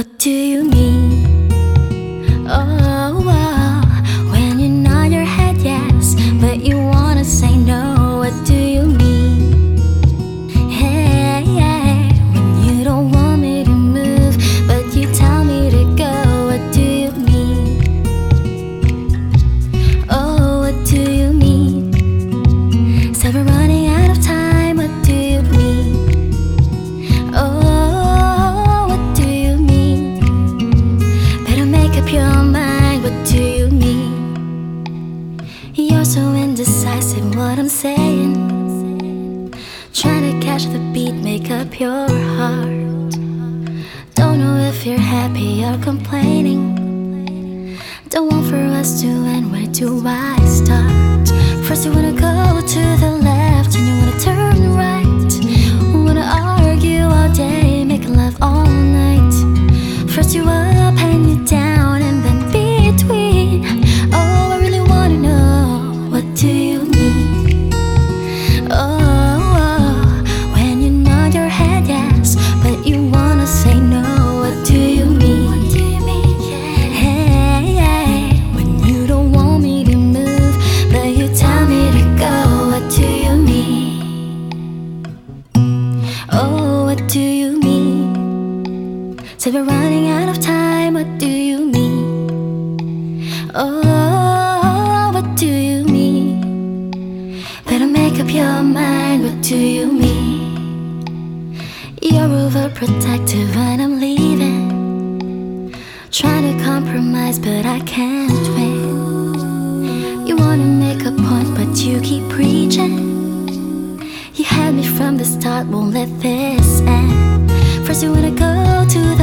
What do you mean? saying? Trying to catch the beat, make up your heart. Don't know if you're happy or complaining. Don't want for us to end, where do I start? We're running out of time, what do you mean? Oh, what do you mean? Better make up your mind, what do you mean? You're overprotective and I'm leaving Trying to compromise but I can't win You wanna make a point but you keep preaching You had me from the start, won't let this end First you wanna go to the